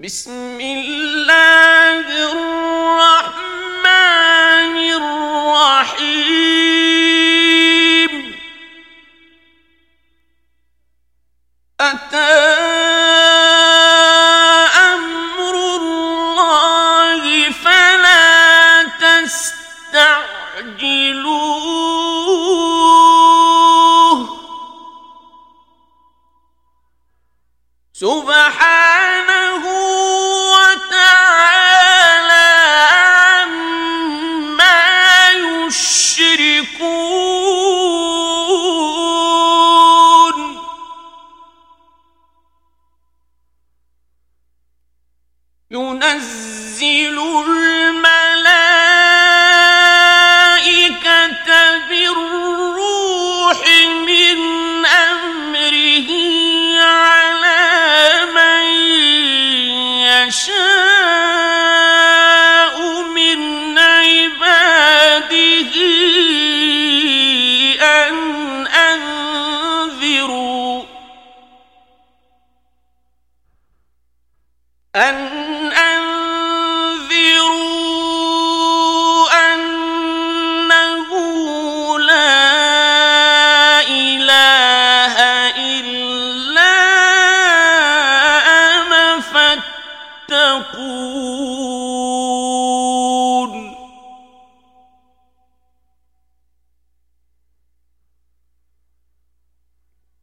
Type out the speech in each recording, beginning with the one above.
بسم اللہ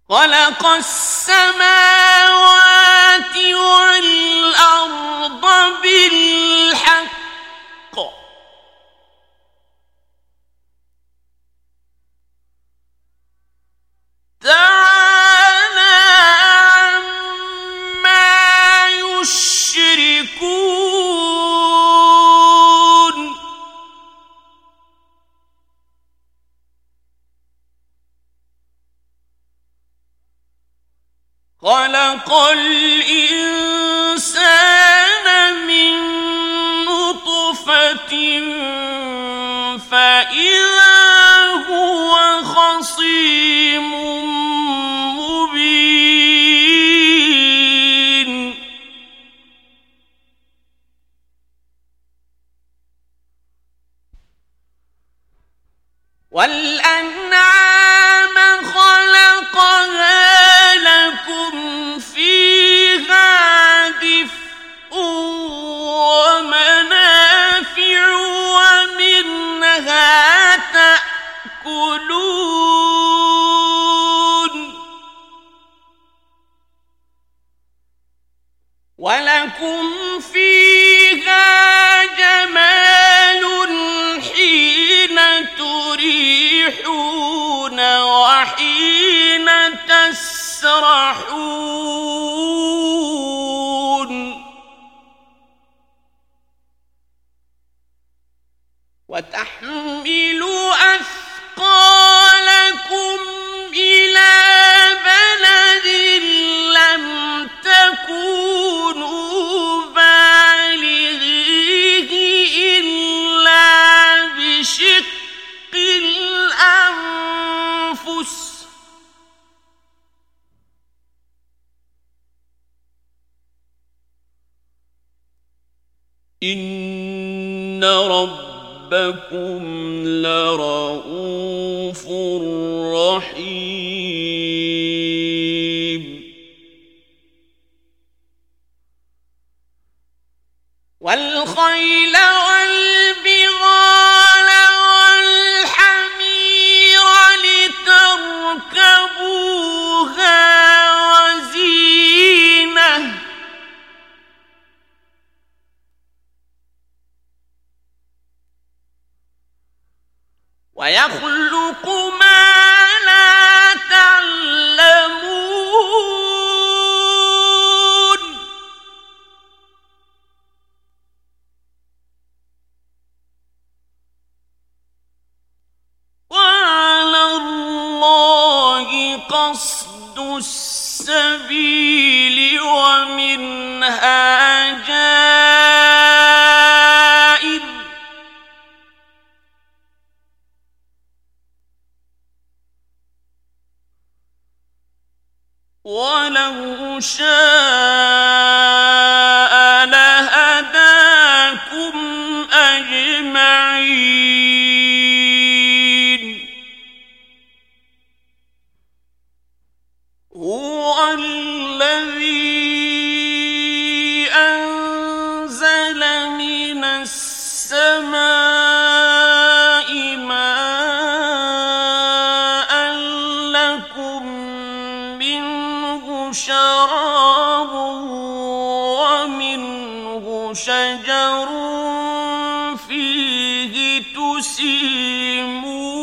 خلق السماوات والأرض بالله خلق الإنسان من يفرحون وتحمل لرؤوف رحيم شجر فيه تسيمون.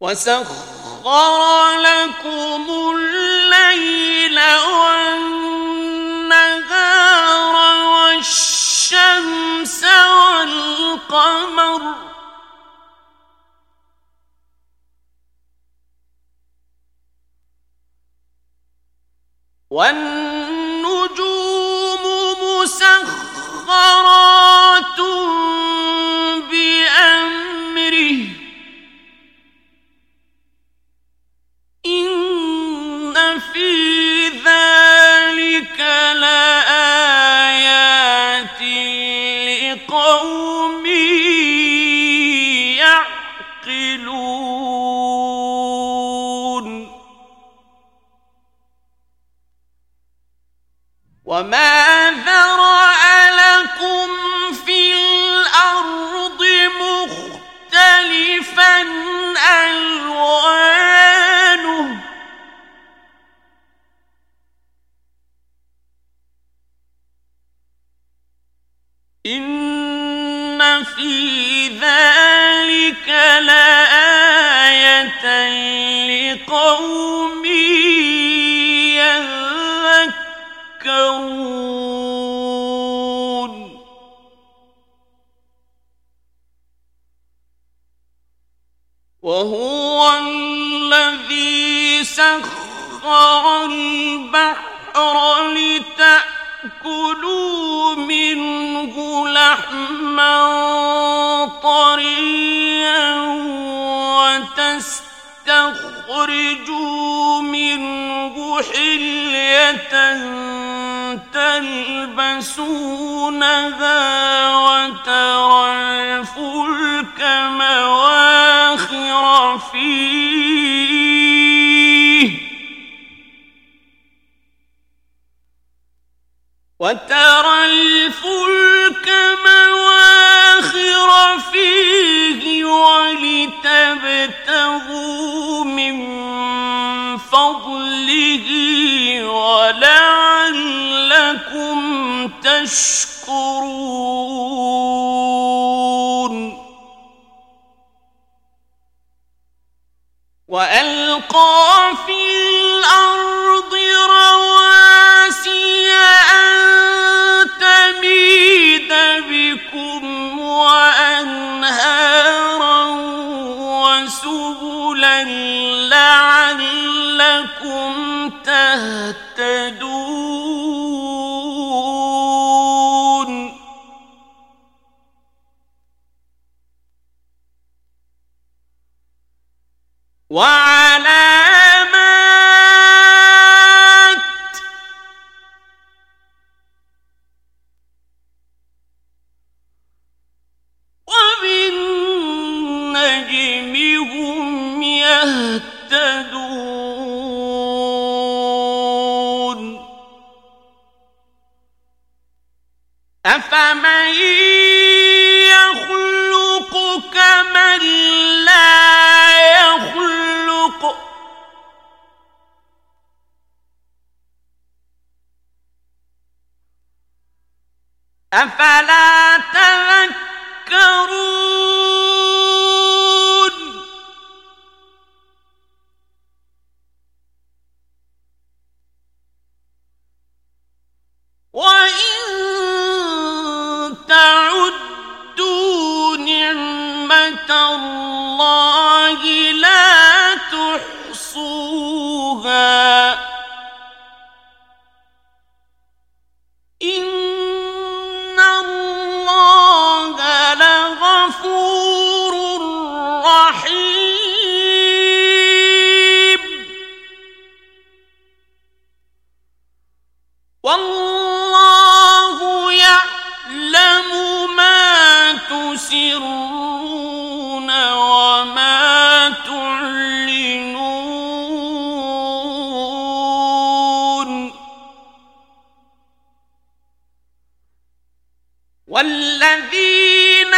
وسخر لكم الليل والنهار والشمس والقمر. والنجوم يعقلون وما وهو الذي سخر البحر لتأكلوا منه لحما وتستخرجوا منه حلية تلبسونها وترى الفلك مواخر فيه. وترى الفلك مواخر فيه ولتبتغوا من فضله ولعلكم تشكرون وعلامات أفلا تذكرون؟ وإن تعدوا نعمة الله لا تحصوها والذين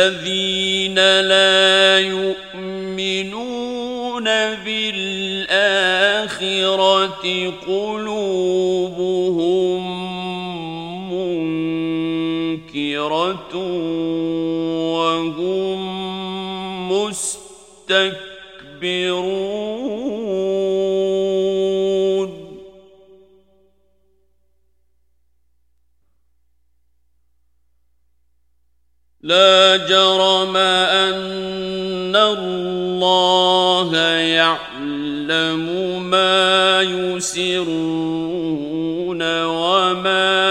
الذين لا يؤمنون بالآخرة يَعْلَمُ مَا يُسِرُّونَ وَمَا وما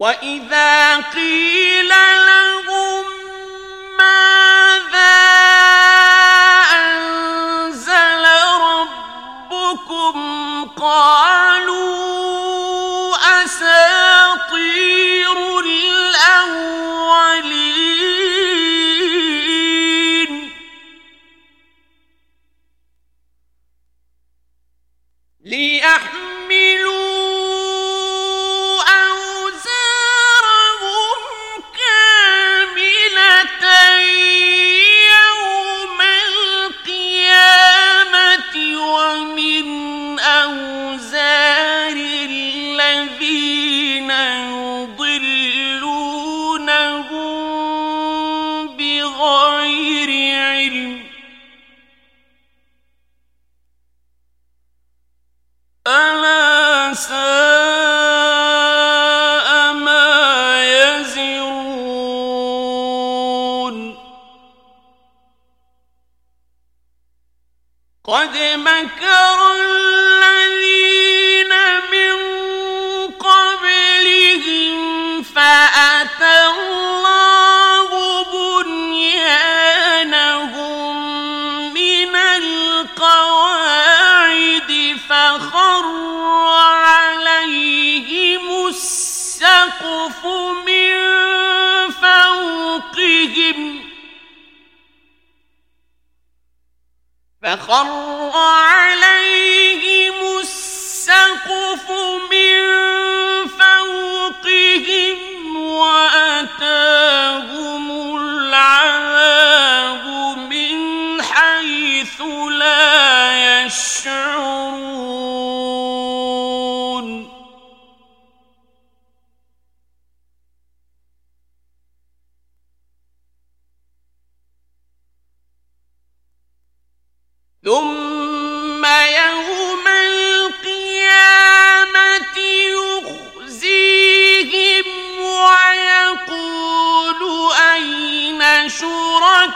وَإِذَا قِيلَ لَهُم أَنزَلَ رَبُّكُمْ قَالُوا أَسَاطِيرُ الْأَوَّلِينَ فخر عليه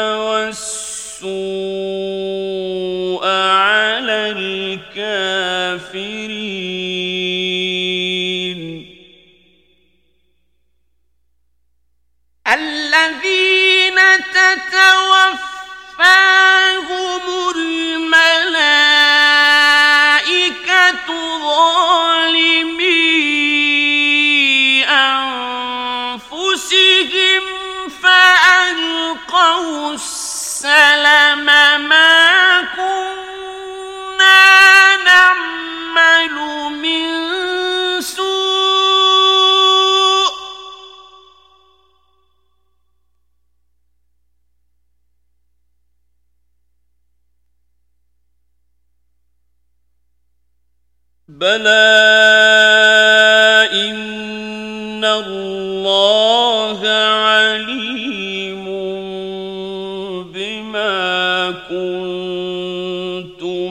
وس بلى إن الله عليم بما كنتم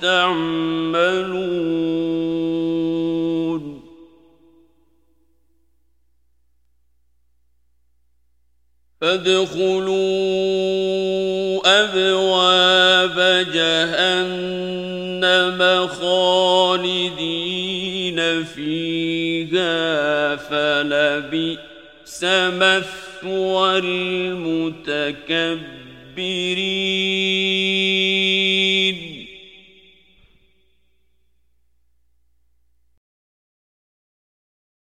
تعملون فادخلوا أبواب خالدين فيها فلبئس مثوى المتكبرين